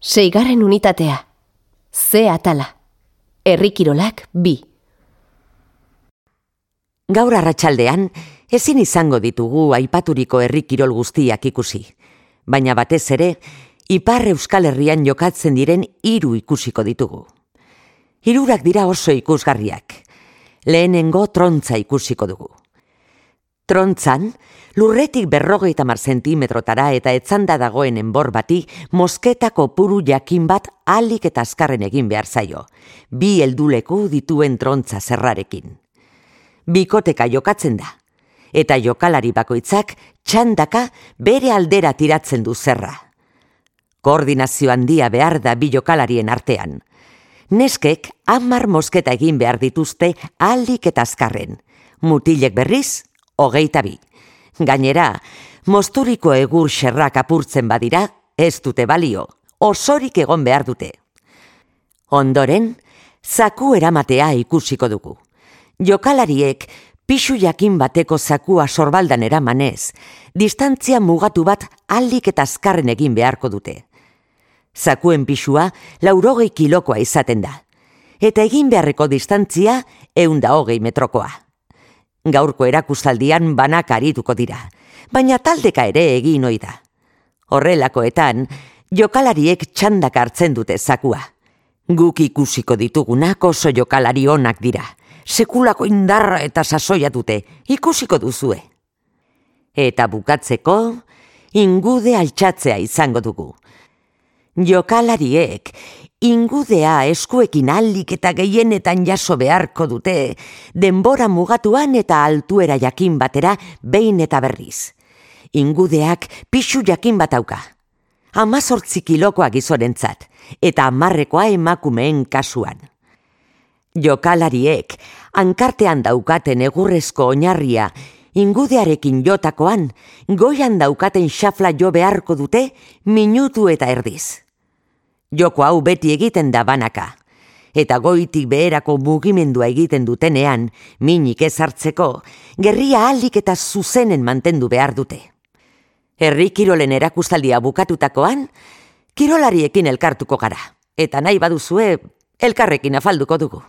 Seigarren unitatea. Ze atala. Herrikirolak bi. Gaur arratsaldean ezin izango ditugu aipaturiko herrikirol guztiak ikusi. Baina batez ere, Ipar Euskal Herrian jokatzen diren hiru ikusiko ditugu. Hirurak dira oso ikusgarriak. Lehenengo trontza ikusiko dugu. Trontzan, lurretik berrogeita mar zentimetrotara eta etzanda dagoen enbor bati mosketako puru jakin bat alik eta azkarren egin behar zaio. Bi helduleku dituen trontza zerrarekin. Bikoteka jokatzen da. Eta jokalari bakoitzak txandaka bere aldera tiratzen du zerra. Koordinazio handia behar da bi jokalarien artean. Neskek hamar mosketa egin behar dituzte alik eta azkarren. Mutilek berriz, hogeita bi. Gainera, mosturiko egur xerrak apurtzen badira, ez dute balio, osorik egon behar dute. Ondoren, zaku eramatea ikusiko dugu. Jokalariek, pixu jakin bateko zakua sorbaldan eramanez, distantzia mugatu bat aldik eta azkarren egin beharko dute. Zakuen pixua laurogei kilokoa izaten da. Eta egin beharreko distantzia eunda hogei metrokoa. Gaurko erakustaldian banak arituko dira, baina taldeka ere egin ohi da. Horrelakoetan, jokalariek txandak hartzen dute zakua. Guk ikusiko ditugunak oso jokalari onak dira. Sekulako indarra eta sasoia dute, ikusiko duzue. Eta bukatzeko, ingude altxatzea izango dugu. Jokalariek ingudea eskuekin aldik eta gehienetan jaso beharko dute, denbora mugatuan eta altuera jakin batera behin eta berriz. Ingudeak pixu jakin bat auka. Amazortzi kilokoa gizorentzat, eta amarrekoa emakumeen kasuan. Jokalariek, ankartean daukaten egurrezko oinarria, ingudearekin jotakoan, goian daukaten xafla jo beharko dute minutu eta erdiz. Joko hau beti egiten da banaka. Eta goitik beherako mugimendua egiten dutenean, minik ez hartzeko, gerria aldik eta zuzenen mantendu behar dute. Herri kirolen erakustaldia bukatutakoan, kirolariekin elkartuko gara. Eta nahi baduzue, elkarrekin afalduko dugu.